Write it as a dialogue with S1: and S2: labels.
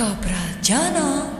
S1: Cobra Jana.